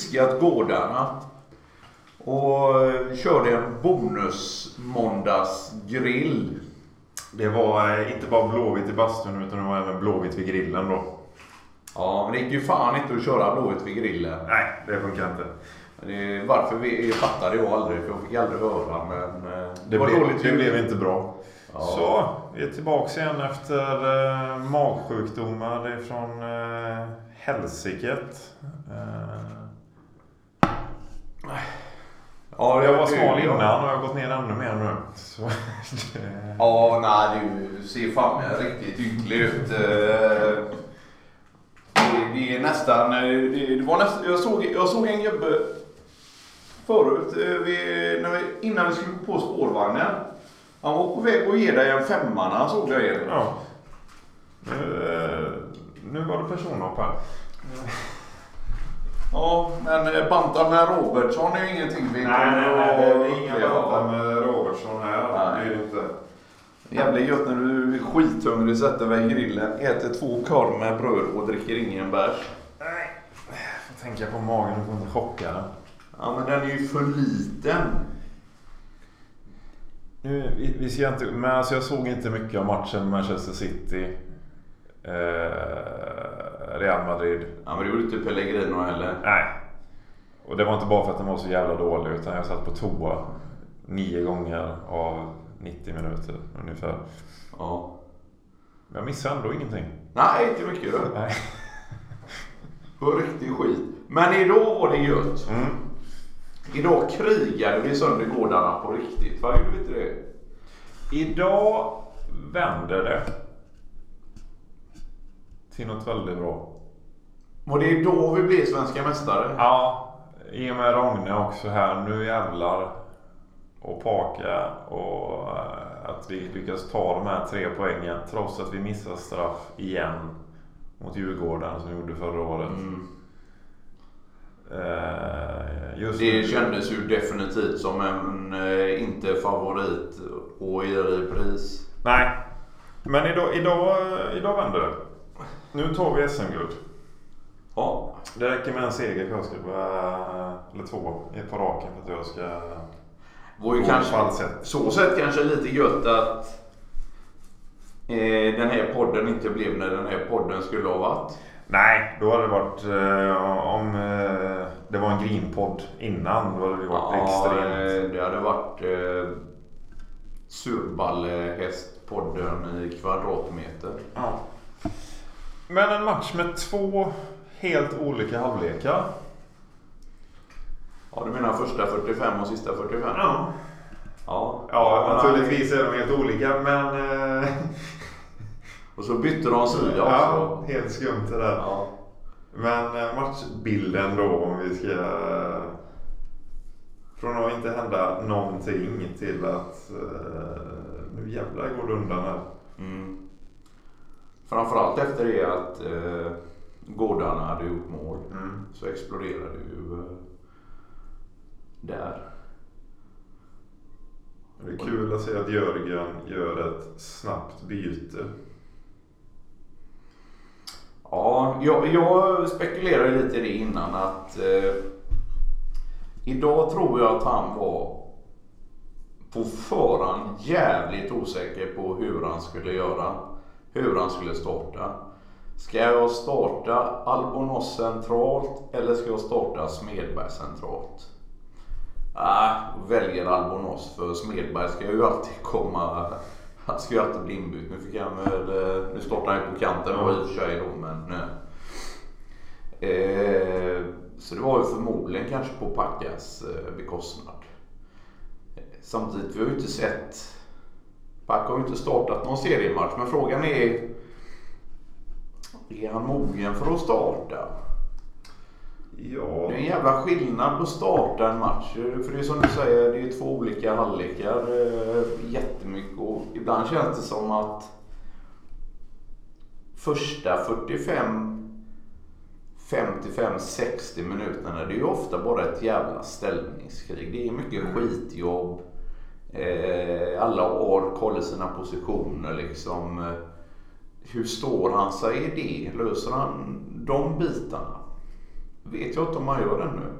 piskat gårdarna. Och eh, körde en bonus-måndagsgrill. Det var eh, inte bara Blåvitt i bastun utan det var även Blåvitt vid grillen då. Ja, men det gick ju fan inte att köra Blåvitt vid grillen. Nej, det funkar inte. Det varför vi fattade jag aldrig, för jag fick aldrig höra. Men eh, Det, var blev, dåligt det blev inte bra. Ja. Så, vi är tillbaka igen efter magsjukdomar ifrån eh, helsiket. Eh, Ja, jag var smal ja. innan och jag har gått ner ännu mer nu. Så, det, Ja, nej du ser fan riktigt ynklig ut. Eh, Det, det är nästan... eh, Det, var nästan jag, såg, jag såg en gubbe förut, eh, vi, när vi, innan vi skulle gå på spårvagnen. Han var på väg att ge dig en femma när han såg dig. ja. Nu, nu var det personhopp här. Ja, men eh, banta med Robertsson är ju ingenting vi kommer att uppleva. med Robertsson här. Nej. Det är det inte. Jävligt gött när du är skithungrig, sätter dig i grillen, äter två korv med bröd och dricker ingen bärs. Nej. Jag får tänka på magen och inte chocka den. Ja, men den är ju för liten. Nu, vi, vi ska inte, men alltså jag såg inte mycket av matchen Manchester City. Eh, Real Madrid. Ja, men det gjorde inte Pellegrino heller. Nej. Och det var inte bara för att den var så jävla dålig utan jag satt på toa nio gånger av 90 minuter ungefär. Ja. Men jag missade ändå ingenting. Nej, inte mycket då. Nej. Det var riktig skit. Men idag var det gött. Mm. Idag krigade vi sönder gårdarna på riktigt. Vad gjorde vi inte det? Idag vänder det. Till något väldigt bra. Var det då vi blev svenska mästare? Ja, i och med Rogne också här. Nu jävlar. Och Paka och eh, att vi lyckas ta de här tre poängen trots att vi missar straff igen mot Djurgården som vi gjorde förra året. Mm. Eh, just Det nu- kändes ju definitivt som en eh, inte favorit och i repris. Nej, men idag, idag, idag vänder det. Nu tar vi SM-guld. Ja. Det räcker med en seger för jag ska eller två på raken för att jag ska var ju kanske, sätt. så sett kanske lite gött att eh, den här podden inte blev när den här podden skulle ha varit. Nej, då hade det varit eh, om eh, det var en greenpodd innan. Då hade det varit extremt. eh, det hade varit eh, Surballehästpodden i kvadratmeter. Ja. Men en match med två helt olika halvlekar. Ja, du menar första 45 och sista 45? Ja. Ja, Ja, naturligtvis är de helt olika men... Eh, Och så bytte de sida ja, också. helt skumt det där. Ja. Men eh, matchbilden då om vi ska... Från att inte hända någonting till att eh, nu jävlar går det undan här. Mm. Framförallt efter det att eh, gårdarna hade gjort mål Mm. så exploderade ju eh, där. Det är kul att se att Jörgen gör ett snabbt byte. Ja, jag, jag spekulerade lite i det innan att eh, idag tror jag att han var på förhand jävligt osäker på hur han skulle göra. Hur han skulle starta. Ska jag starta Albonos centralt eller ska jag starta Smedberg centralt? Ah, väljer Albonos för Smedberg ska ju alltid komma. Han ska ju alltid bli inbytt. Nu fick han väl, eh, nu startar han ju på kanten då i och för sig då men. Eh, så det var ju förmodligen kanske på Packas eh, bekostnad. Samtidigt, vi har ju inte sett... Pack har ju inte startat någon seriematch men frågan är... Är han mogen för att starta? Ja. Det är en jävla skillnad på att starta en match. För det är som du säger, det är två olika halvlekar. eh, Jättemycket och ibland känns det som att första 45 55-60 minuterna det är ju ofta bara ett jävla ställningskrig. Det är mycket skitjobb. Eh, alla har koll i sina positioner liksom. Hur står han sig i det? Löser han de bitarna? Vet jag inte om han gör det nu.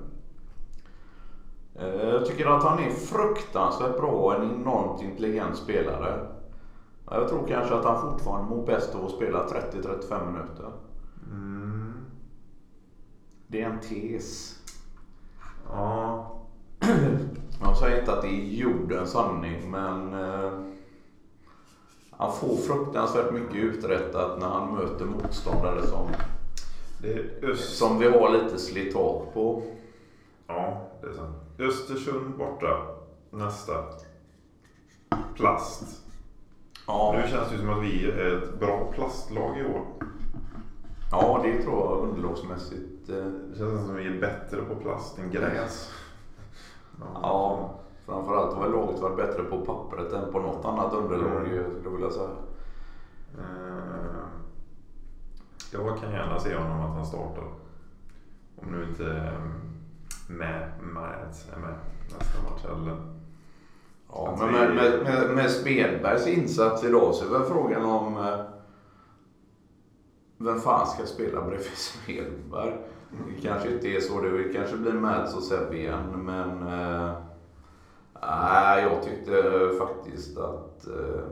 Eh, Jag tycker att han är fruktansvärt bra, en enormt intelligent spelare. Jag tror kanske att han fortfarande mår bäst av att spela 30-35 minuter. Mm. Det är en tes. Ja. Jag säger inte att det är jordens sanning men eh, han får fruktansvärt mycket uträttat när han möter motståndare som, Öst... som vi har lite slitage på. Ja, det är sant. Östersund borta. Nästa. Plast. Ja, Nu känns det ju som att vi är ett bra plastlag i år. ja det tror jag underlagsmässigt. eh, Det känns som att vi är bättre på plast än gräs. Ja, framförallt har väl laget varit bättre på pappret än på något annat underlag Mm. skulle jag vilja säga. Eh, Jag kan gärna se honom att han startar. Om nu inte eh, med, med är med nästa match heller. Ja, Att men med, med, med, med Smedbergs insats idag så är väl frågan om eh, vem fan ska spela bredvid Smedberg? Det kanske inte är så. Det kanske blir Mads och Sebbe igen. Men eh, nej, jag tyckte faktiskt att eh,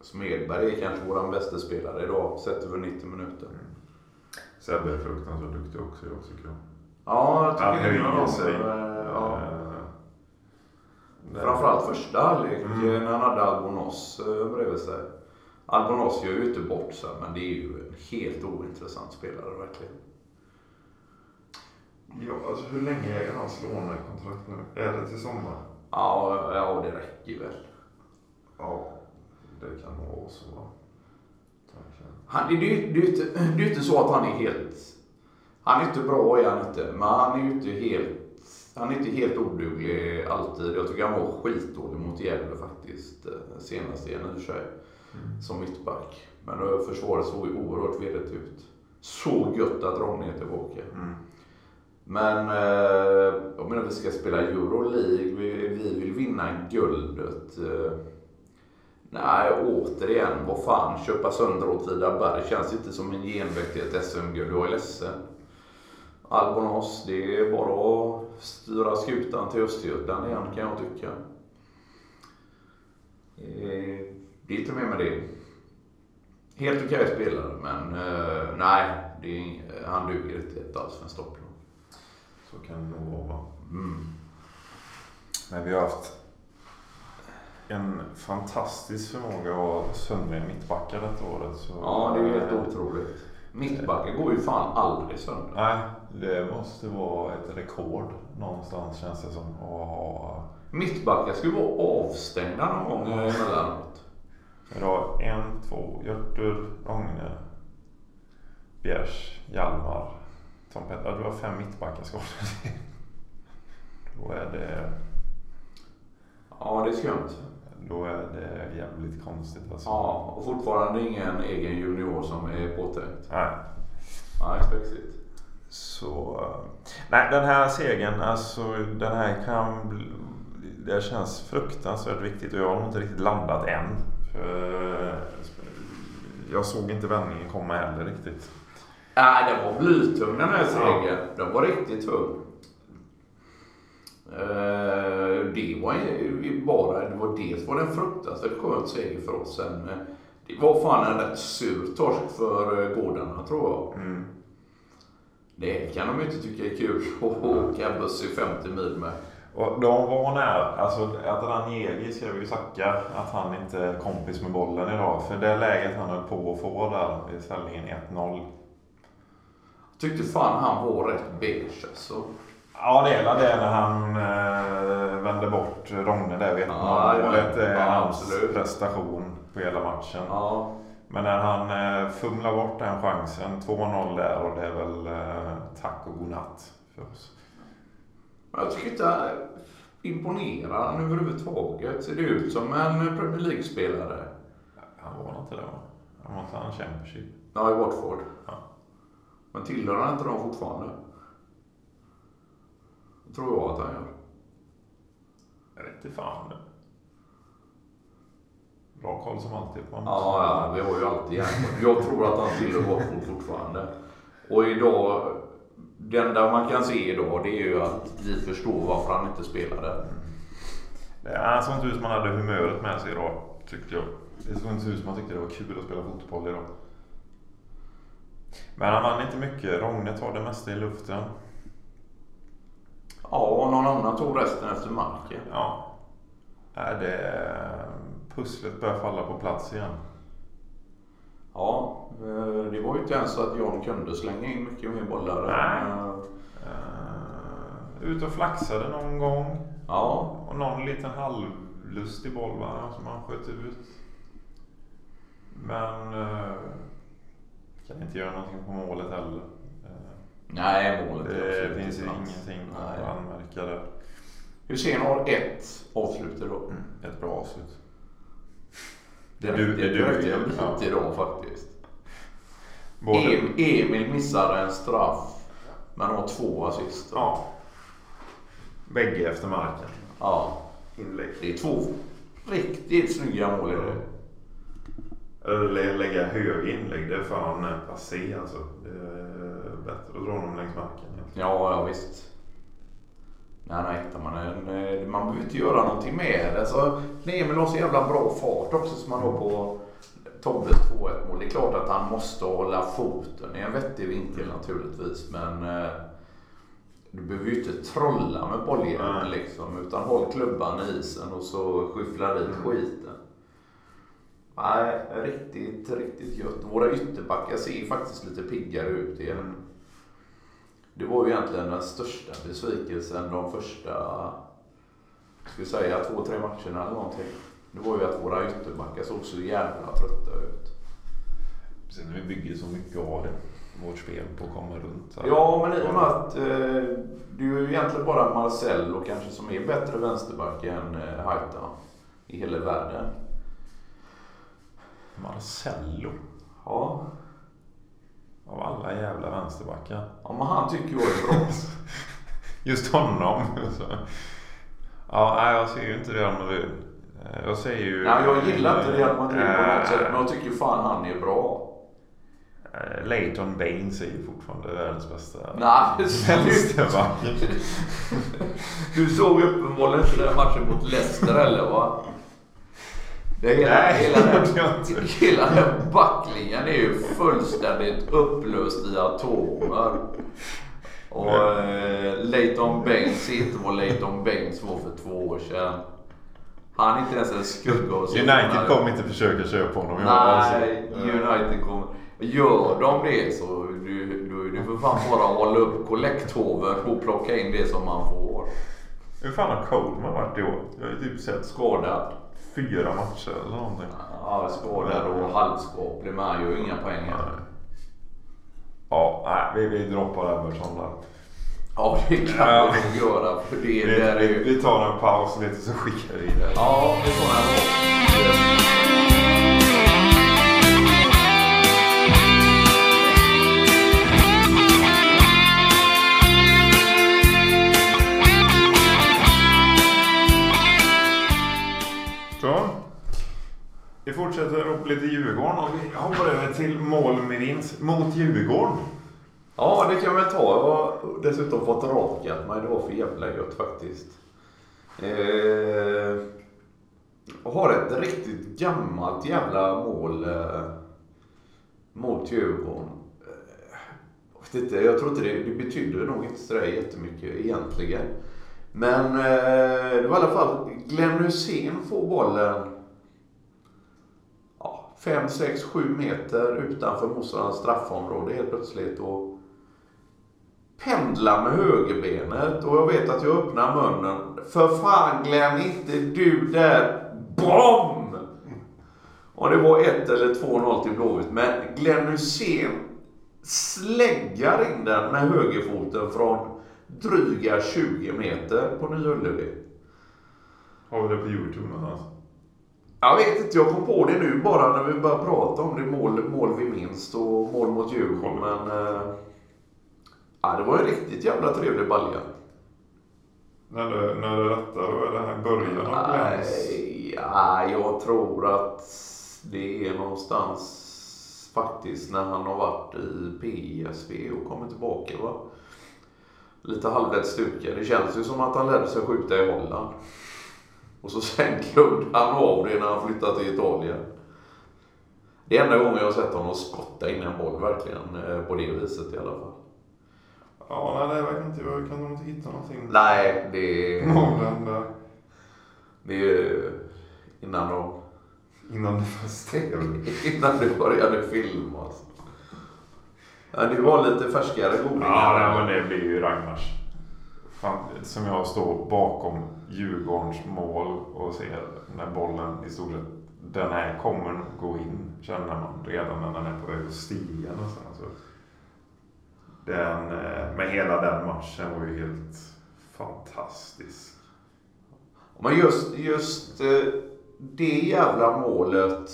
Smedberg är kanske vår bästa spelare idag sett över 90 minuter. Sebbe är fruktansvärt duktig också jag tycker jag. Ja, jag Han tycker är höjer någon, sig. eh, Ja. Det- Framförallt första halvlek Mm. eh, när han hade Albonos bredvid sig. Albonos gör ju inte bort sig men det är ju en helt ointressant spelare verkligen. Ja, alltså hur länge äger hans lånekontrakt nu? Är det till sommar? Ja, ja det räcker väl. Ja, det kan vara så. Han, det, det, det, är ju inte, det är inte så att han är helt... Han är inte bra är han inte, men han är ju inte helt... Han är inte helt oduglig alltid. Jag tycker han var skitdålig mot Gävle faktiskt. eh, Senast igen i och för sig. Som mittback. Men då försvaret såg ju oerhört vedigt ut. Så gött att Ronny är tillbaka. Mm. Men eh, jag menar vi ska spela Euroleague. Vi, vi vill vinna guldet. Eh, nej, återigen, vad fan. Köpa sönder Åtvidaberg känns inte som en genväg till ett SM-guld. Jag är ledsen. Albonos, det är bara att styra skutan till Östergötland igen kan jag tycka. Eh, det är inte mer med det. Helt okej spelare, men eh, nej, det är, han duger inte ett alls för en stopplag. Så kan det nog vara. va? Mm. Men vi har haft en fantastisk förmåga att söndra mittbackar detta året. Så Ja, det är helt otroligt. Mittbacken går ju fan aldrig sönder. Nej, det måste vara ett rekord någonstans känns det som. Ha Mittbackar ska ju vara avstängda någon gång emellanåt. idag en, två, Hjörtur, Rogne, Bjärs, Hjalmar, Tom Petter. Ja, du har fem mittbackar skadade. Då är det, Ja, det är skumt. då är det jävligt konstigt alltså. Ja, och fortfarande ingen egen junior som är påtänkt. Nej. Nej, spexigt. Så, nej den här segern, alltså den här kan bli, det känns fruktansvärt viktigt och jag har nog inte riktigt landat än. För jag såg inte vändningen komma heller riktigt. Nej, den var blytung den här segern. Den var riktigt tung. Eh, Det var ju bara, det var dels var det en fruktansvärt skön seger för oss. Sen, eh, det var fan en rätt sur torsk för eh, gårdarna tror jag. Mm. Det kan de ju inte tycka är kul att åka buss i 50 mil med. Och de var nära, alltså att Ranieri skrev ju Zacka att han inte är kompis med bollen idag. För det läget han höll på att få där i ställningen 1-0. Tyckte fan han var rätt beige alltså. Ja, det är det när han eh, vände bort Rogne där vid 1-0 Ja, ja, målet. Det är ja, hans absolut. prestation på hela matchen. Ja, Men när han eh, fumlar bort den chansen, 2-0 där och det är väl eh, tack och godnatt för oss. jag tycker inte han imponerar han överhuvudtaget. Ser det ut som en Premier League-spelare? Han var inte det va? Han var inte han Championship? Ja, i Watford. Ja. Men tillhör han inte dem fortfarande? Det tror jag att han gör. Jag vet inte fan. Bra koll som alltid på honom. Ja, ja, vi har ju alltid järnkoll. Jag tror att han tillhör Watford fortfarande. Och idag, det enda man kan se idag det är ju att vi förstår varför han inte spelade. Det inte ut som han hade humöret med sig idag, tyckte jag. Det såg inte ut som han tyckte det var kul att spela fotboll idag. Men han vann inte mycket. Rogne tar det mesta i luften. Ja, och någon annan tog resten efter marken. Ja. Nej, det... Pusslet börjar falla på plats igen. Ja, eh, det var ju inte ens så att John kunde slänga in mycket mer bollar. Nej. Eh, Uh, ut och flaxade någon gång. Ja, Och någon liten halvlustig boll va, som han sköt ut. Men uh, kan inte göra någonting på målet heller. Uh, nej målet är det finns ju ingenting Nej. att anmärka där. Hussein har ett avslut idag. Ett bra avslut. Det, Det du- det, det det du- räckte en bit ja. idag faktiskt. Både, Em, Emil missade en straff men har två assist. ja. Bägge efter marken. Ja, Inlägg. det är två riktigt snygga mål i det. Eller lä- lägga höga inlägg, det är fan eh, passé alltså. Det är bättre att dra dem längs marken. egentligen. Ja, ja visst. Nej, nej, hittar man en... eh, Man behöver inte göra någonting med det. Alltså, Emil har så jävla bra fart också som man har på Tobbes 2-1 mål. Det är klart att han måste hålla foten i en vettig vinkel naturligtvis. Men eh, du behöver ju inte trolla med bolljäveln Nej. liksom. Utan håll klubban i isen och så skyffla dit skiten. Nej, riktigt, riktigt gött. Våra ytterbackar ser faktiskt lite piggare ut igen. Det var ju egentligen den största besvikelsen de första, ska säga två, tre matcherna eller någonting. Det var ju att våra ytterbackar såg så jävla trötta ut. Sen vi bygger så mycket av det, vårt spel på att komma runt. här. Ja, men i och med att eh, det är ju egentligen bara Marcel och kanske som är bättre vänsterback än eh, Haita i hela världen. Marcello. Ja, Av alla jävla vänsterbackar. ja men han tycker jag är bra. Just honom. Ja, jag ser ju inte Real Madrid. Eh, Jag säger ju... Nej, jag gillar inte Real Madrid på något Eh, sätt, men jag tycker fan han är bra. eh, Leighton Baines är ju fortfarande världens bästa vänsterback. Du såg uppenbarligen inte den matchen mot Leicester heller va? Det hela, Nej, hela, den, hela den backlinjen är ju fullständigt upplöst i atomer. Och eh, Leighton Baines är inte vad Leighton Baines var för två år sedan. Han är inte ens en skugga av. United kommer inte försöka köpa honom. Nej, alltså. United kommer... Gör de det så du, du, du får fan bara hålla upp kollekthoven och plocka in det som man får. Hur fan har Coleman varit i år? Jag har ju typ sett Skadad. Fyra matcher eller någonting. Ja, skadad och halvskaplig han gör ju inga poäng här. Ja, nej, vi, vi droppar Everton där. Ja, det kan Ja. vi nog göra för det Vi, där är vi, ju... vi tar en paus lite så skickar vi det. Ja, det får han vara. Vi fortsätter upp lite Djurgården och vi hoppar över till mål med vinst mot Djurgården. Ja, det kan vi ta. Jag har dessutom fått rakat mig. Det var för jävla gött faktiskt. Eh, jag har ett riktigt gammalt jävla mål eh, mot Djurgården. Eh, jag, vet inte, jag tror inte det, det betyder nog inte sådär jättemycket egentligen. Men eh, det var i alla fall Glenn Hussein får bollen 5, 6, 7 meter utanför motståndarens straffområde helt plötsligt. Och pendlar med högerbenet och jag vet att jag öppnar munnen. För fan Glenn, inte du där. BOM! Och det var 1 eller 2-0 till Blåvitt. Men Glenn Hussein släggar in den med högerfoten från dryga 20 meter på Nya Ullevi. Har vi det på Youtube någonstans? Jag vet inte, jag kom på det nu bara när vi började prata om det. Mål, mål vi minst och mål mot Djurgården. Men ja, det var en riktigt jävla trevlig balja. När du, när du rättar, då är det här början av ja, jag tror att det är någonstans faktiskt när han har varit i PSV och kommit tillbaka. Va? Lite halvrätt styrka. Det känns ju som att han lärde sig skjuta i Holland. Och så sen glömde han av det när han flyttade till Italien. Det är enda gången jag har sett honom skotta in en boll verkligen eh, på det viset i alla fall. Ja, nej, det verkar inte... Jag kan nog inte hitta någonting. Nej, det där. det är innan de Innan det fanns tv. Innan du började filma. Alltså. Ja, du var lite färskare godingar. Ja, men det blir ju Ragnars. Som jag står bakom Djurgårdens mål och ser när bollen i stort sett den här kommer gå in känner man redan när den är på väg att stiga någonstans. Så Den, eh, men hela den matchen var ju helt fantastisk. Men just, just eh, det jävla målet.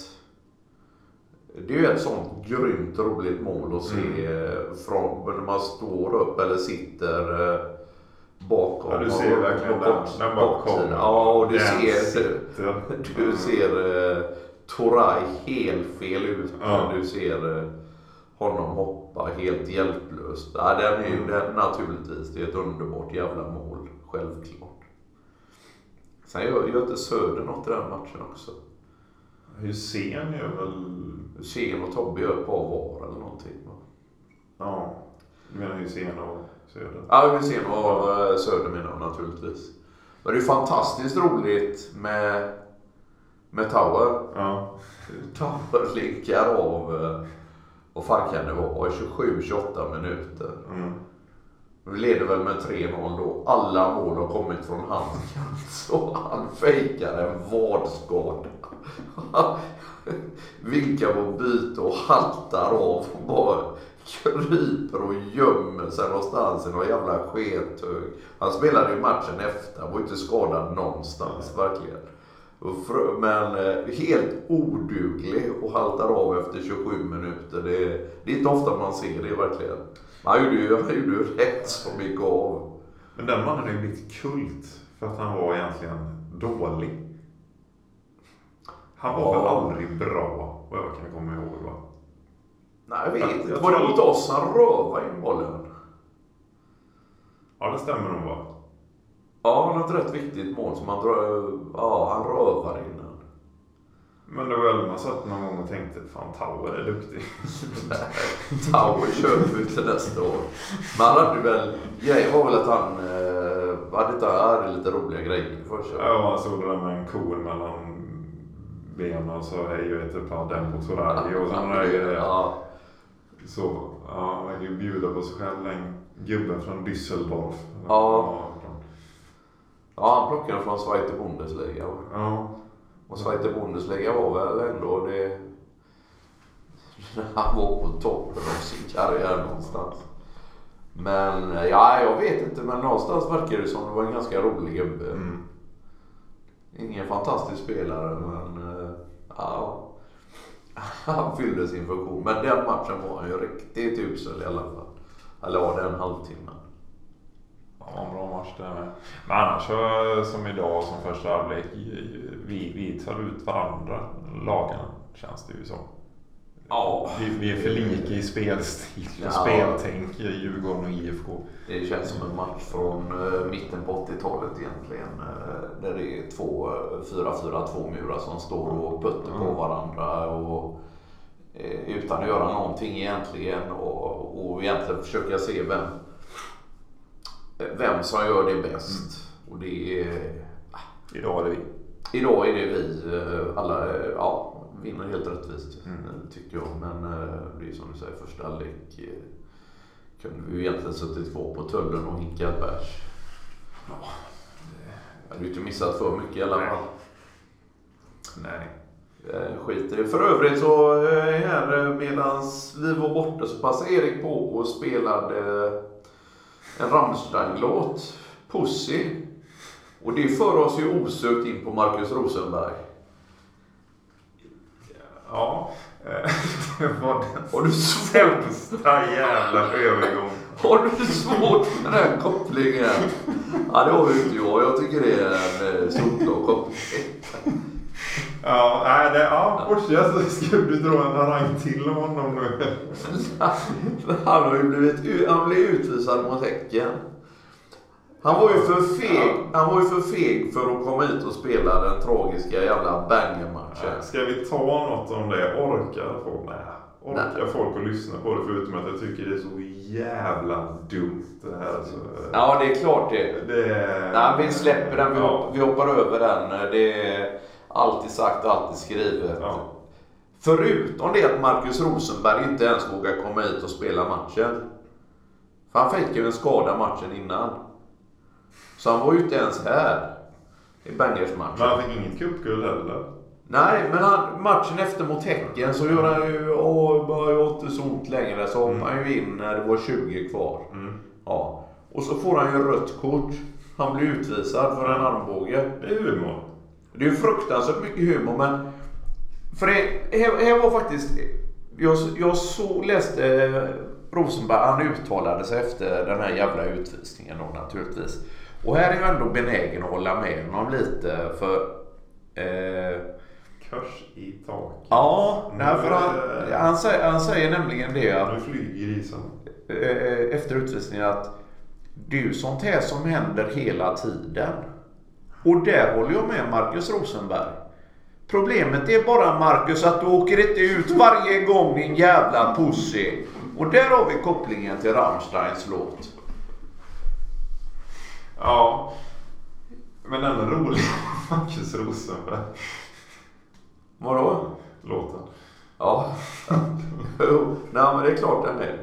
Det är ju ett sånt grymt roligt mål att se eh, från när man står upp eller sitter eh, bakom. Ja, du ser och- verkligen den. bort- Den bara kommer. Ja, och du Den ser, du ser eh, Toray helt fel ut. Ja. Du ser eh, honom hoppa helt hjälplöst. Ja, den är ju Mm. den, naturligtvis. Det är ett underbart jävla mål. Självklart. Sen gör, inte Söder något i den matchen också. Hussein gör väl... Hysén och Tobbe gör ett par var eller någonting. va? Ja, du menar Hussein och Söder? Ja, Hysén och eh, Söder menar jag naturligtvis. Men det är fantastiskt roligt med, med Tower. Ja. Tower linkar av, eh, vad fan kan det vara, 27-28 minuter. Mm. Vi leder väl med 3-0 då. Alla mål har kommit från hans kant. Så han fejkar en vadskada. Vinkar på byte och haltar av och bara kryper och gömmer sig någonstans i någon jävla skethög. Han spelade ju matchen efter. Han var ju inte skadad någonstans verkligen. Men eh, helt oduglig och haltar av efter 27 minuter. Det, det är inte ofta man ser det verkligen. Han gjorde ju, han gjorde ju rätt så mycket av. Men den mannen har ju blivit kult för att han var egentligen dålig. Han var Ja. väl aldrig bra, vad jag kan komma ihåg va? Nej, jag vet inte. Var det mot oss han rövade in bollen? Ja, det stämmer nog va? Ja, något rätt viktigt mål som han. Ja, han rövar in den. Men det var väl man satt någon gång och tänkte, fan Tower är duktig. Tower köper vi till nästa år. Men han hade väl... Grejen var väl att han... Eh, hade inte hade lite roliga grejer för sig. Ja, man såg det där med en ko mellan benen och så hej jag heter Padden på Solari och sen är det Ja, så, ja, han verkar ju bjuda på sig själv en gubbe från Düsseldorf. Ja. ja, han plockade från Zweite Bundesliga. Ja. Och Zweite Bundesliga var väl ändå det... Han var på toppen av sin karriär någonstans. Men ja, jag vet inte. Men någonstans verkar det som det var en ganska rolig gubbe. Mm. Ingen fantastisk spelare, men eh, ja. Han fyllde sin funktion. Men den matchen var han ju riktigt usel i alla fall. Eller ja, den halvtimme? Ja, en bra match det med. Men annars så, som idag som första halvlek, vi, vi tar ut varandra, lagen, känns det ju som. Ja. Vi, vi är för lika i spelstil och Ja. speltänk i Djurgården och IFK. Det känns som en match från eh, mitten på 80-talet egentligen. Eh, där det är två eh, 4-4-2 murar som står och puttar på Mm. varandra. Och, eh, utan att göra någonting egentligen. Och, och egentligen försöka se vem, vem som gör det bäst. Och det är, Idag är det vi. idag är det vi eh, alla eh, ja, vinner helt rättvist Mm. eh, tycker jag. Men eh, det är som du säger, första halvlek eh, kunde vi ju egentligen suttit kvar på tullen och hinkat bärs. Ja. Jag hade ju inte missat för mycket i alla Nej. fall. Nej. Eh, Skit i det. För övrigt så här medans vi var borta så passade Erik på och spelade en Rammstein-låt, Pussy. Och det för oss ju osökt in på Markus Rosenberg. Ja. Det var den Har du svårt, sämsta jävla övergången. har du svårt med den kopplingen? Ja, det har ju inte jag. Jag tycker det är en eh, solklar koppling. Ja, nej, det, ja, fortsätt så ska du dra en harang till om honom nu. Han har ju blivit u- han blev utvisad mot Häcken. Han var ju för feg, han var ju för feg för att komma hit och spela den tragiska jävla bangermatchen. Ska vi ta något om det? Orkar folk? Nej. Orkar Nej. folk att lyssna på det förutom att jag tycker det är så jävla dumt det här. Alltså, Ja, det är klart det. det. Nej, vi släpper den. Vi, Ja. hopp, vi hoppar över den. Det är alltid sagt och alltid skrivet. Ja. Förutom det att Marcus Rosenberg inte ens vågar komma hit och spela matchen. För han fick ju en skada matchen innan. Så han var ju inte ens här i Bangers-matchen. Men han fick inget cupguld heller. Nej, men han, matchen efter mot Häcken så gjorde han ju, åh, bara, jag har inte så ont längre. Så hoppade han ju in när det var 20 kvar. Mm. Ja. Och så får han ju rött kort. Han blir utvisad för en armbåge. Det är humor. Det är ju fruktansvärt mycket humor men... För det här, här var faktiskt... Jag, jag så, läste Rosenberg, han uttalade sig efter den här jävla utvisningen då naturligtvis. Och här är jag ändå benägen att hålla med honom lite för... Eh, Kors i taket. ja, nej, för han, han, säger, han säger nämligen det att Nu flyger grisen. eh, efter utvisningen att det är ju sånt här som händer hela tiden. Och där håller jag med Marcus Rosenberg. Problemet är bara Marcus att du åker inte ut varje gång din jävla pussy. Och där har vi kopplingen till Rammsteins låt. Ja. Men är rolig. Marcus Rosenberg. Vadå? Låten. Ja. jo, nej men det är klart den är.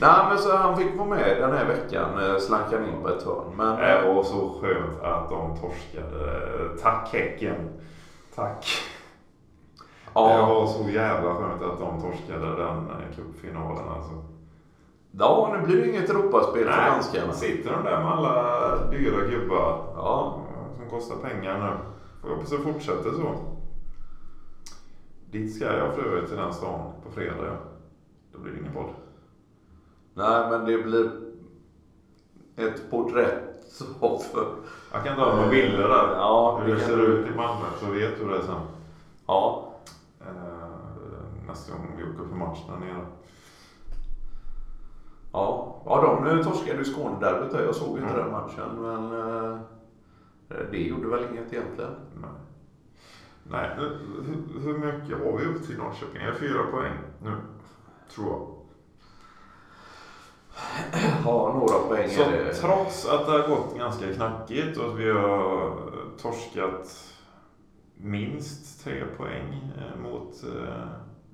Nej men så han fick vara med den här veckan, eh, slank han in på ett hörn. Men, Det var så skönt att de torskade. Tack Häcken. Tack. Det ja, var så jävla skönt att de torskade den eh, cupfinalen alltså. Ja, nu blir det inget Europaspel för danskarna. sitter de där med alla dyra gubbar Ja. som kostar pengar nu. Får jag hoppas det fortsätter så. Dit ska jag för övrigt till den stan på fredag. Då blir det ingen podd. Nej, men det blir ett porträtt av... Jag kan ta några bilder där. Ja, Hur det ser ut i Malmö så vet du det sen. Ja. Eh, nästa gång vi åker på match där nere. Ja, ja de torskade ju Skånederbyt där. Jag såg inte Mm. den matchen, men eh, det gjorde väl inget egentligen. Nej. Nej, hur, hur- mycket har vi upp till Norrköping? Är det fyra poäng nu? Tror jag. Ja, några poäng Så är det. trots att det har gått ganska knackigt och att vi har torskat minst tre poäng eh, mot eh,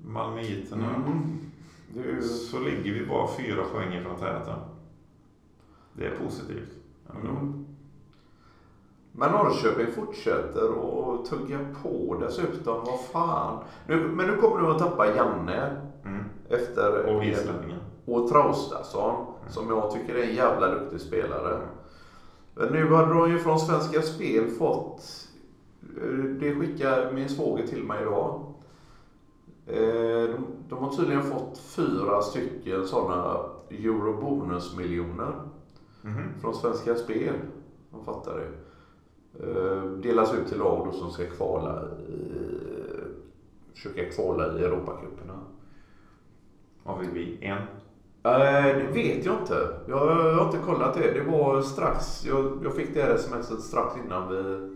Malmöiterna. Mm. Ju... Så ligger vi bara fyra poäng ifrån täten. Det är positivt. Mm. Men Norrköping fortsätter att tugga på dessutom. Vad fan. Nu, men nu kommer du att tappa Janne Mm. efter... Och islänningen. och Traustason som jag tycker är en jävla duktig spelare. Men nu hade de ju från Svenska Spel fått, eh, det skickade min svåger till mig idag. Eh, De, de har tydligen fått fyra stycken sådana eurobonusmiljoner Mhm. från Svenska Spel. Man fattar det. Eh, Delas ut till lag då som ska kvala i, försöka kvala i Europacuperna. Vad fick vi? En? Eh, det vet jag inte. Jag, jag har inte kollat det. Det var strax. Jag, jag fick det här smset strax innan vi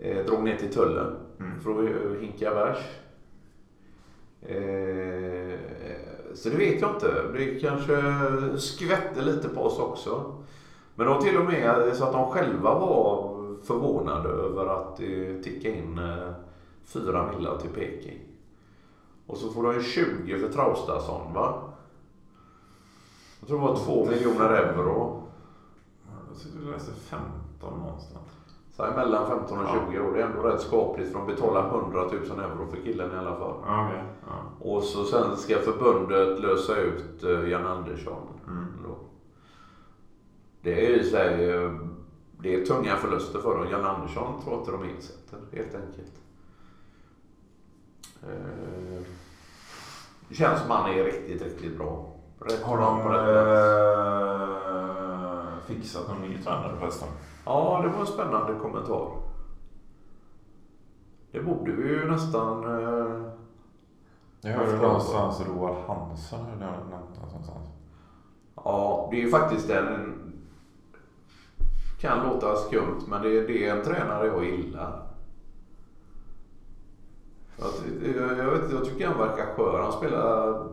eh, drog ner till tullen. Mm. För att hinka bärs. Eh, så det vet jag inte. Det kanske skvätte lite på oss också. Men de till och med så att de själva var förvånade över att det tickade in eh, fyra millar till Peking. Och så får de ju 20 för Traustason va? Jag tror det var 2 miljoner euro. Jag läste 15 någonstans. Så här mellan 15 och Ja. 20 år. Det är ändå rätt skapligt för de betalar 100 000 euro för killen i alla fall. Okej. Ja. Och så sen ska förbundet lösa ut eh, Jan Andersson. Mm. Då. Det är ju så här, eh, det är tunga förluster för dem. Jan Andersson tror inte de insätter helt enkelt. Eh, Det känns som han är riktigt, riktigt bra. Rätt Har de på rätt plats. eh, fixat någon ny tränare förresten? Ja, det var en spännande kommentar. Det borde vi ju nästan... Eh, Jag hörde någonstans jag nämnt någonstans. ja, det är ju faktiskt en... Kan låta skumt, men det, det är en tränare jag gillar. Jag, jag, vet, jag tycker han verkar skör. Han spelar,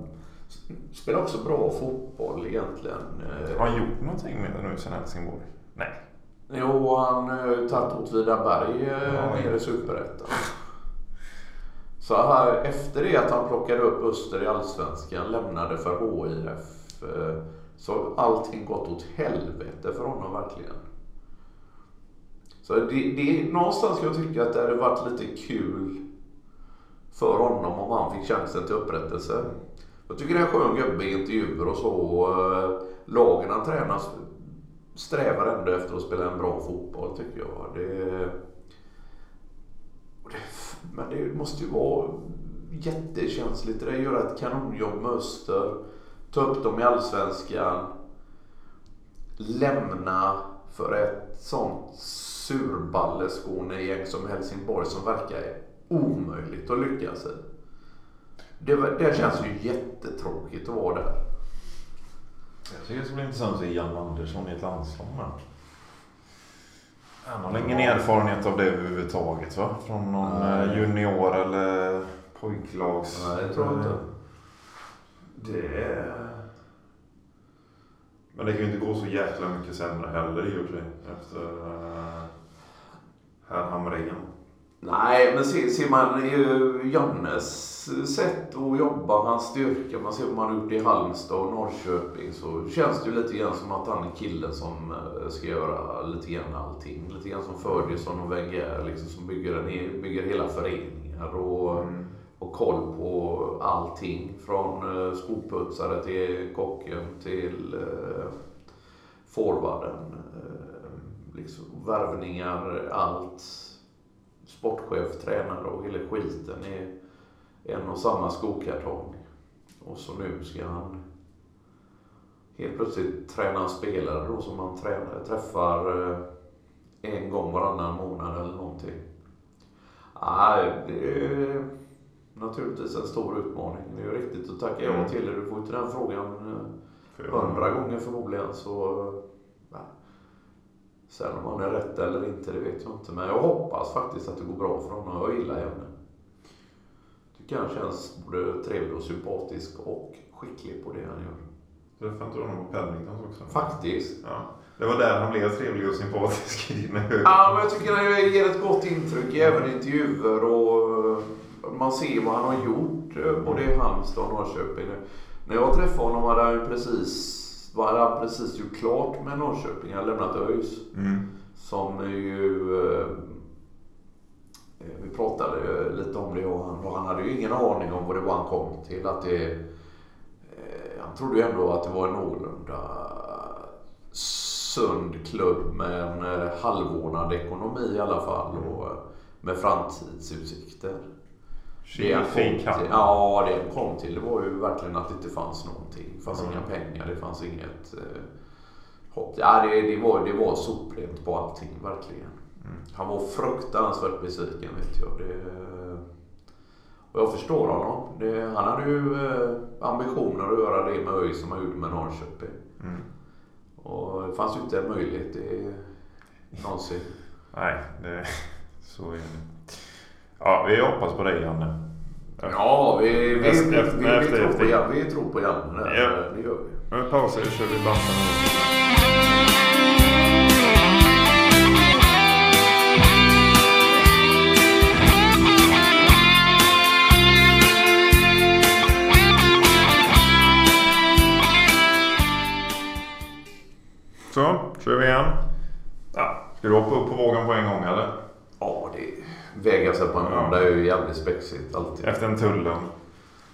spelar också bra fotboll egentligen. Eh, Har han gjort någonting med det nu sen Helsingborg? Nej. Jo, han har ju tagit Åtvidaberg eh, Ja, ner ja. i Superettan. Så här, efter det att han plockade upp Öster i Allsvenskan, lämnade för HIF, eh, så har allting gått åt helvete för honom verkligen. Så det, det, någonstans kan jag tycka att det hade varit lite kul för honom om han fick chansen till upprättelse. Jag tycker det är en skön gubbe i intervjuer och så. Eh, lagen han tränar strävar ändå efter att spela en bra fotboll tycker jag. Det, det, men det måste ju vara jättekänsligt. Det där göra ett kanonjobb med Öster. Ta upp dem i Allsvenskan. Lämna för ett sånt surballeskånegäng som Helsingborg som verkar omöjligt att lyckas i. Det, det känns ju jättetråkigt att vara där. Jag tycker det ska bli intressant att se Jan Andersson i ett landslag med. Han har ingen erfarenhet av det överhuvudtaget va? Från någon Nej. eh, junior eller pojklags... Nej, det tror jag inte. Det. Men det kan ju inte gå så jäkla mycket sämre heller i och för sig. Efter uh, herr Hamrén. Nej, men ser, ser man Jannes sätt att jobba, hans styrka, man ser vad man har gjort i Halmstad och Norrköping så känns det ju lite grann som att han är killen som eh, ska göra lite grann allting. Lite grann som Ferguson och Wenger liksom, som bygger, en, bygger hela föreningar och, och koll på allting. Från eh, skoputsare till kocken till eh, forwarden. Eh, liksom, värvningar, allt sportchef, tränare och hela skiten i en och samma skokartong. Och så nu ska han helt plötsligt träna en spelare då som han tränar, träffar eh, en gång varannan månad eller någonting. Nej, det är naturligtvis en stor utmaning. Det är ju riktigt att tacka ja Mm. till det. Du får inte den frågan eh, hundra gånger förmodligen så... Nej. Sen om han är rätt eller inte, det vet jag inte. Men jag hoppas faktiskt att det går bra för honom. Jag gillar henne. Tycker han känns både trevlig och sympatisk och skicklig på det han gör. Träffade inte du honom på Paddingtons också? Faktiskt. Ja. Det var där han blev trevlig och sympatisk i dina ögon. Ja, men jag tycker han ger ett gott intryck även i intervjuer och eh, man ser vad han har gjort eh, både i Halmstad och Norrköping. När jag träffade honom hade han precis, vad han precis gjort klart med Norrköping. Han hade lämnat ÖIS. Mm. Som ju... Eh, eh, vi pratade ju lite om det och han, och han hade ju ingen aning om vad det var han kom till. Att det, eh, han trodde ju ändå att det var en någorlunda sund klubb med en eh, halvordnad ekonomi i alla fall och eh, med framtidsutsikter. Det han kom till, ja, det han kom till det var ju verkligen att det inte fanns någonting. Det fanns Mm. inga pengar, det fanns inget eh, hopp. Ja, det, det, var, det var soprent på allting, verkligen. Mm. Han var fruktansvärt besviken, vet jag. Det, och jag förstår honom. Det, han hade ju eh, ambitioner att göra det med ÖIS som han gjorde med Norrköping. Mm. Och det fanns ju inte en möjlighet det, någonsin. Nej, det, så är det. Ja, vi hoppas på dig Janne. Ja, vi, vi, vi, Efter- vi, efter- vi, efter- tror, på, efter. Jan- vi tror på Janne. där. Ja. Det gör vi. Nu pausar vi så kör vi bandet nu. Så, kör vi igen. Ja, ska du hoppa upp på vågen på en gång eller? Ja, det väga sig på en måndag är ju jävligt spexigt alltid. Efter en tullen.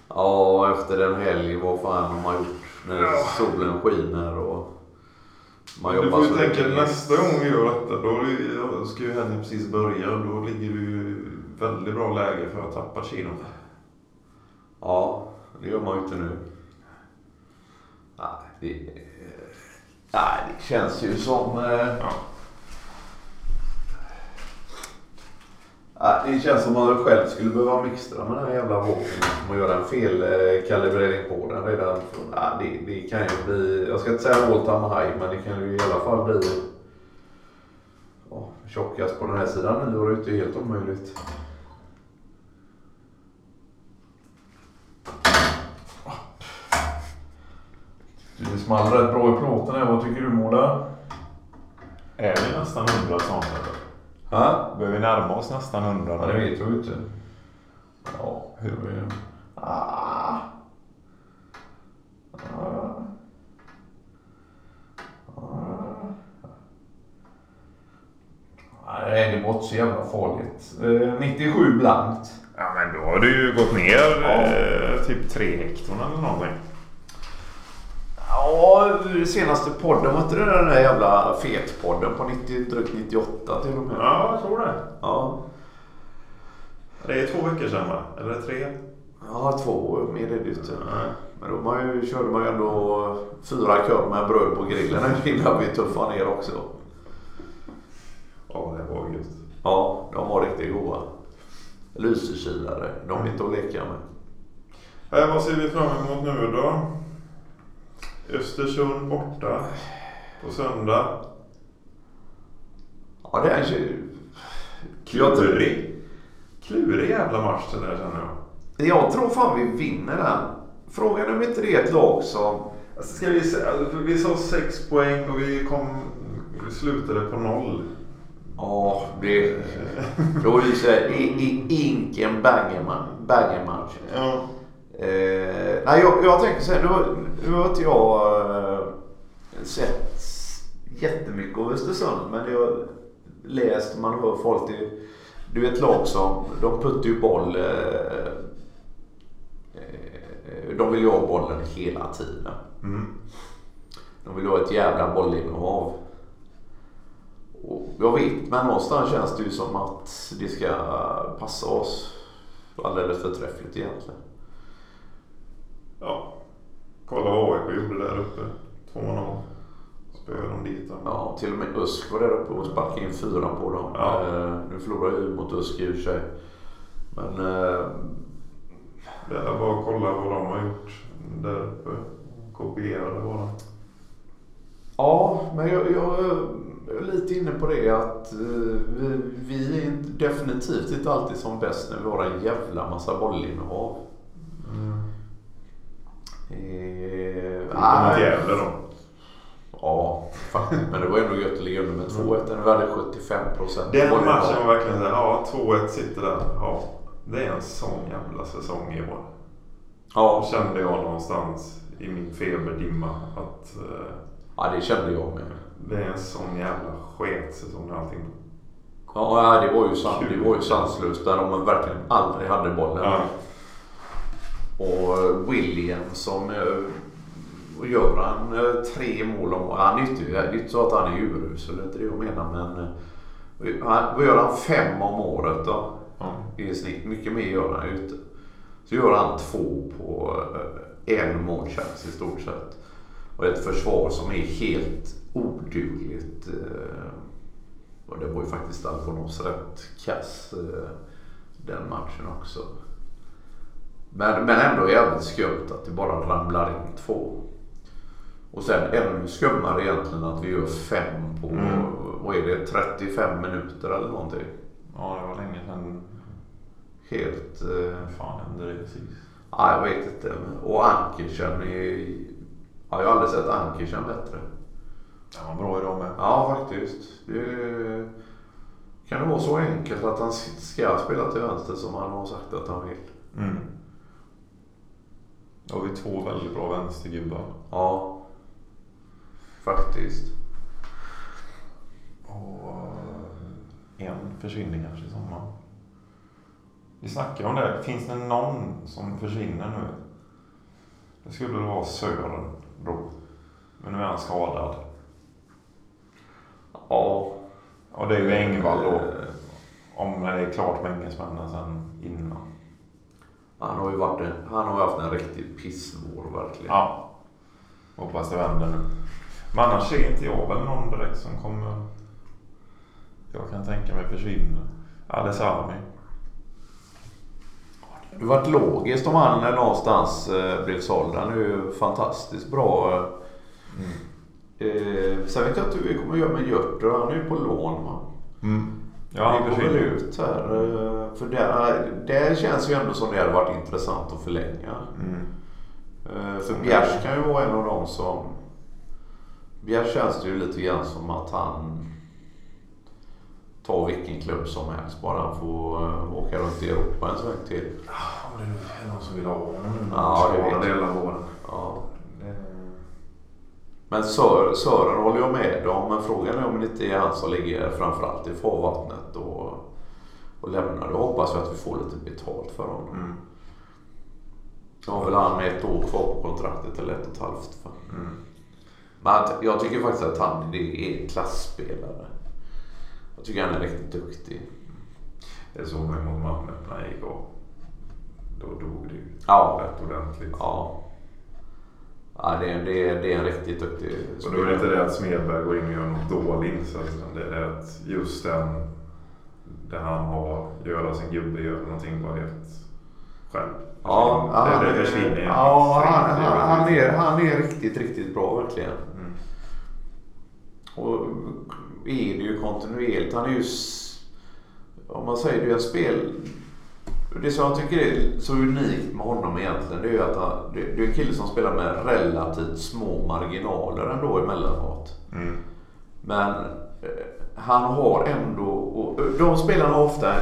Ja, efter en helg, vad fan har man gjort när Ja. solen skiner och man Du jobbar får ju tänka länge. nästa gång vi gör detta, då ska ju helgen precis börja. Då ligger du i väldigt bra läge för att tappa kilo. Ja, det gör man ju inte nu. Nej, det, nej, det känns ju som... Eh, Ja. Det känns som att man själv skulle behöva mixtra med den här jävla vapnet. Om man gör en fel eh, kalibrering på den redan. Nej, det, det kan ju bli... Jag ska inte säga all time high, men det kan ju i alla fall bli... Tjockast på den här sidan nu och det är inte helt omöjligt. Det small rätt bra i plåten här. Vad tycker du Måla? Är vi nästan 100 sånt eller? Ja, Börjar vi närma oss nästan 100 ja det vet jag inte. Ja, hur är det? Ah. Ah. Ah. Nej, det var inte så jävla farligt. Eh, 97 blankt. Ja men då har du ju gått ner Ja. eh, typ 3 hekton eller någonting. Ja, senaste podden, var inte det den där jävla fetpodden på 90, drygt 98 till och med? Ja, jag tror det. Ja, Det är två veckor sedan va? Eller tre? ja två mer är det ju inte. Men då man ju, körde man ju ändå fyra korv med bröd på grillen innan vi tuffade ner också. Ja, det var gött. Ja, de var riktigt goda. Lysekilare, de är inte att leka med. Vad ser vi fram emot nu då? Östersund borta på söndag. Ja, det är ju... Klurig. Klurig jävla match det där känner jag. Jag tror fan vi vinner den. Frågan är om inte det är ett lag som... Alltså, ska vi, se, alltså, vi sa sex poäng och vi kom vi slutade på noll. Ja, det... Då är det så här, i, i, inken banger-match. Ja. Eh, nej, jag, jag tänker så här, nu, nu har inte jag eh, sett jättemycket av Östersund, men jag har läst, man hör folk, det, du är ett lag som, de puttar ju boll, eh, eh, de vill ju ha bollen hela tiden. Mm. De vill ha ett jävla bollinnehav. Och jag vet, men någonstans känns det ju som att det ska passa oss alldeles förträffligt egentligen. Ja. Kolla vad AIK gjorde där uppe. 2-0. Spöade de dit. Ja, till och med Usk var där uppe och sparkade in fyra på dem. Ja. Eh, nu förlorar jag ju mot Usk i och för sig. Men eh, Det är bara att kolla vad de har gjort där uppe. Kopiera det bara. ja, men jag, jag är lite inne på det att eh, vi, vi är inte- definitivt inte alltid som bäst när vi har en jävla massa bollinnehav. Mm. Eh, Mot. Gävle då. Ja, faktiskt. Men det var ändå gött att ligga under med 2-1 när vi hade 75 procent. Den matchen var verkligen såhär, ja 2-1 sitter där. Ja, det är en sån jävla säsong i år. Ja, kände jag någonstans i min feberdimma att eh, ja, det kände jag med. det är en sån jävla sketsäsong allting. Ja, det var ju, san, det var ju sanslöst där de verkligen aldrig hade bollen. Ja. Och William som eh, gör han eh, tre mål om Han är inte, det är inte så att han är urusel, det är inte det jag menar. Men eh, vad gör han? Fem om året då? I snitt. Mycket mer gör han ute. Så gör han två på en målchans i stort sett. Och ett försvar som är helt odugligt. Och det var ju faktiskt Alfonos rätt kass den matchen också. Men, men ändå jävligt skumt att det bara ramlar in två. Och sen ännu skummare egentligen att vi gör fem på, Mm. vad är det, 35 minuter eller någonting. ja, det var länge sedan. Helt... Eh, fan hände det sist? ja, jag vet inte. Och Ankersen är... Ja, jag har aldrig sett Ankersen bättre. Han var bra idag med. Ja, faktiskt. Det, kan det vara så enkelt att han ska spela till vänster som han har sagt att han vill? Mm. Då har vi två väldigt bra vänstergubbar. Ja, faktiskt. Och eh, en försvinner kanske i sommar. Vi snackar om det. Finns det någon som försvinner nu? Det skulle väl vara Sören då. Men nu är han skadad. Ja. Och det är ju Engvall då. Eh, Om det är klart med engelsmännen sen innan. Han har ju varit en, han har haft en riktig pissvår verkligen. Ja. Hoppas det vänder nu. Men annars ser inte jag väl någon direkt som kommer... Jag kan tänka mig försvinna. Alessami. Det varit logiskt om han någonstans eh, blev såld. Han är ju fantastiskt bra. Mm. Eh, sen vet jag inte hur vi kommer att göra med Hjörter. Han är ju på lån va? Mm. Ja, han går väl ut här. eh, För det, det känns ju ändå som det hade varit intressant att förlänga. Mm. Eh, För Bjärs kan ju vara en av dem som... Bjärs känns det ju lite grann som att han tar vilken klubb som helst. Bara han får eh, åka runt i Europa en sväng till. Ja, det är någon som vill ha honom nu. Ja, det vet jag. Ja. Det- Men Sör, Sören håller jag med om. Men frågan är om det inte är han som ligger framförallt i farvattnet och, och lämnar. Då hoppas vi att vi får lite betalt för honom. Mm. Nu har väl han ett år kvar på kontraktet eller ett och ett halvt. Mm. Men han- jag tycker faktiskt att han är en klassspelare. Jag tycker han är riktigt duktig. Det såg man mot Malmö när jag gick av. Då dog det ju Ja. rätt ordentligt. Ja. Ja det, det, är, det är en riktigt duktig Och då är det inte det att Smedberg går in och gör något dålig insats. utan Det är att just den, det han har, göra sin gubbe, gör någonting bara helt själv. Ja, det, han, det är- ja han, han, han, är, han är riktigt, riktigt bra verkligen. Mm. Och är det ju kontinuerligt. Han är ju, om man säger det, är spel... Det som jag tycker är så unikt med honom egentligen, det är ju att han, det, är en kille som spelar med relativt små marginaler ändå emellanåt. Mm. Men eh, han har ändå, och de spelarna har ofta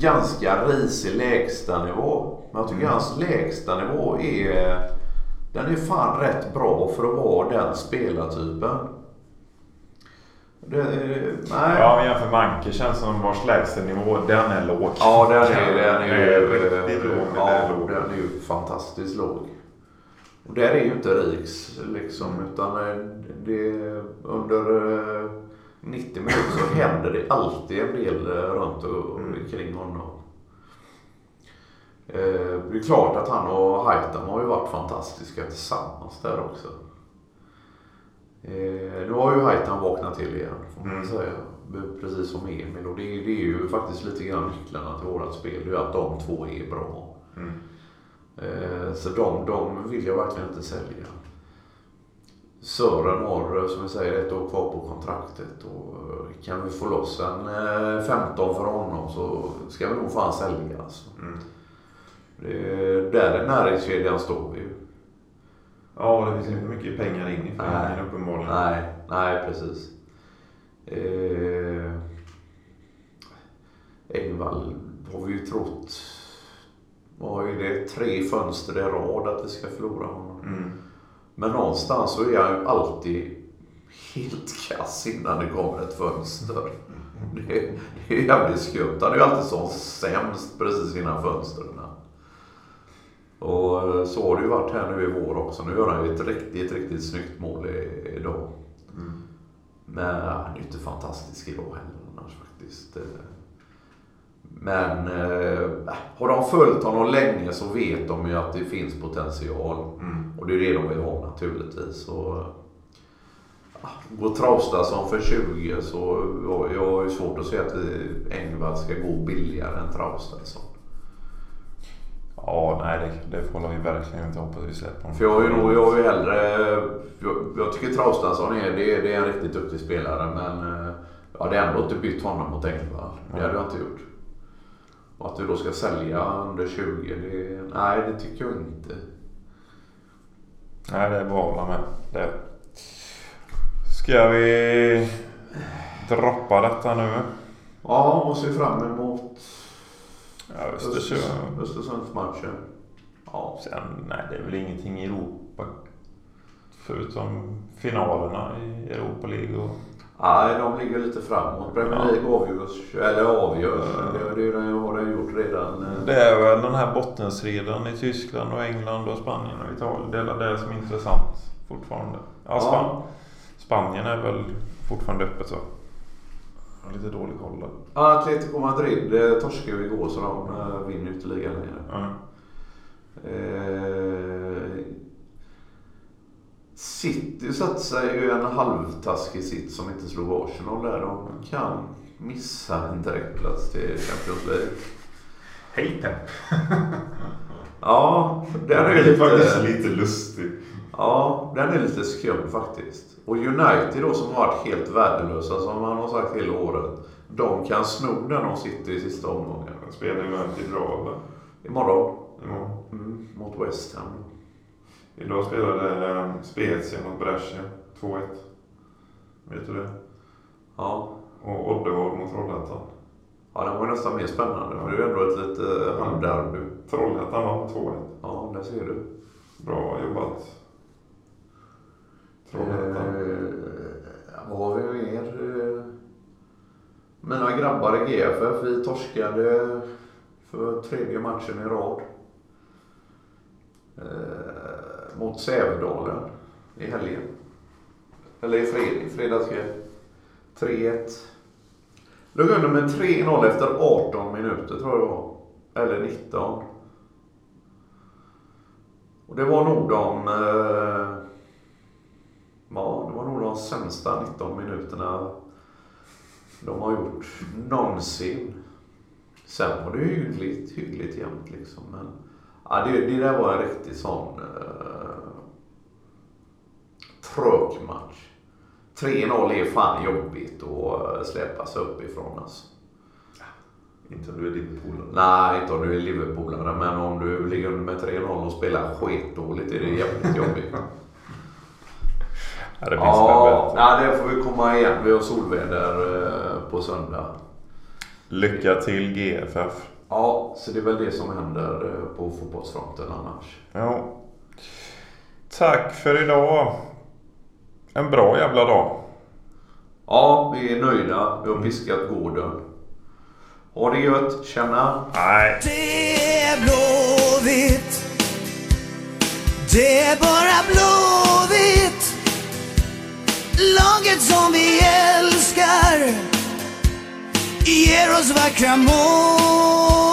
ganska risig lägstanivå. Men jag tycker Mm. hans lägstanivå är, den är fan rätt bra för att vara den spelartypen. Nej. Ja, men jämför Manke känns som vars lägsta nivå, den är låg. Ja, den är, den är ju riktigt låg. Ja, den är låg. den är ju fantastiskt låg. Och där är ju inte Riks liksom, utan eh, det, under eh, 90 minuter så händer det alltid en del eh, runt och Mm. kring honom. Eh, Det är klart att han och Haitam har ju varit fantastiska tillsammans där också. Eh, Nu har ju Haitam vaknat till igen får man Mm. säga. Precis som Emil. Och det, det är ju faktiskt lite grann nycklarna till vårat spel. Det är att de två är bra. Mm. Eh, Så de, de vill jag verkligen inte sälja. Sören har eh, som jag säger ett år kvar på kontraktet och eh, kan vi få loss en eh, 15 för honom så ska vi nog fan sälja alltså. Mm. Det, där i näringskedjan står vi ju. Ja, det finns inte mycket pengar in i föreningen uppenbarligen. Nej, nej precis. Eh, Engvall har vi ju trott, vad är det, tre fönster i rad att vi ska förlora honom. Mm. Men någonstans så är han ju alltid helt kass innan det kommer ett fönster. Det, det är jävligt skumt. Han är ju alltid som sämst precis innan fönstren. Och så har det ju varit här nu i vår också. Nu gör han ju ett riktigt, riktigt snyggt mål i- idag. Mm. Men han är ju inte fantastisk idag heller annars faktiskt. Men eh, har de följt honom länge så vet de ju att det finns potential. Mm. Och det är det de vill ha naturligtvis. Och, ja, går Traustason för 20 så jag, jag har ju svårt att se att vi- Engvall ska gå billigare än Traustason. Ja, nej det, det får vi verkligen inte hoppas vi släpper honom. För jag har ju nog, jag ju hellre, jag, jag tycker Traustason är, det, är- det är en riktigt duktig spelare men eh, jag hade ändå inte bytt honom mot Engvall. Det hade jag inte gjort. Och att vi då ska sälja under 20, det, nej det tycker jag inte. Nej, det är bara att hålla med. Det. Ska vi droppa detta nu? Ja, och se fram emot Ja, Östersund. Östers- Östersundsmatchen. Ja. Sen, nej det är väl ingenting i Europa. Förutom finalerna i Europa League och... Nej, de ligger lite framåt. Premier Ja. League avgörs, eller avgörs. Det, det, det har den gjort redan. eh. Det är väl den här bottenstriden i Tyskland och England och Spanien och Italien. Det är det som är intressant fortfarande. Ja, Span- Spanien är väl fortfarande öppet så. Jag har lite dålig koll där. Ja, Atletico Madrid torskade ju igår så de eh, vinner ju inte ligan längre. Ja. Eh, City satte sig ju en halvtaskig sitt som inte slog Arsenal där. De kan missa en direktplats till Champions League. Hej Pep! Ja, den är är lite... faktiskt lite lustig. Ja, den är lite skum faktiskt. Och United då som har varit helt värdelösa som man har sagt hela året. De kan sno den och sitter i sista omgången. Jag spelar United bra eller? Imorgon. Ja. Mm, mot West Ham. Idag spelade eh, Spezia mot Brescia 2-1. Vet du det? Ja. Och Oddevall mot Trollhättan. ja, den var ju nästan mer spännande. För det är ju ändå ett litet halvderby. Trollhättan vann med 2-1. Ja, där ser du. Bra jobbat. Trollhättan. Eh, vad har vi mer? Eh, mina grabbar i GFF, vi torskade för tredje matchen i rad. Eh, mot Sävedalen i helgen. Eller i fred, fredags kväll. 3-1. Låg under med 3-0 efter 18 minuter tror jag det var. Eller 19. Och det var nog de... Eh, ja, det var nog de sämsta 19 minuterna de har gjort någonsin. Sen var det ju hyggligt, hyggligt jämnt liksom. Men ja, det, det där var en riktig sån eh, tråkmatch. 3-0 är fan jobbigt att släppa sig uppifrån alltså. Inte om du är Liverpool. Nej, inte om du är Liverpoolare, men om du ligger under med 3-0 och spelar skitdåligt är det jävligt jobbigt. Ja, det finns Ja, nej, det får vi komma igen. Vi har solväder eh, på söndag. Lycka till GFF. Ja, så det är väl det som händer eh, på fotbollsfronten annars. Ja. Tack för idag. En bra jävla dag. Ja, vi är nöjda. Vi har piskat gården. Ha det gött. Tjena! Nej. Det är Blåvitt. Det är bara Blåvitt. Laget som vi älskar ger oss vackra mål.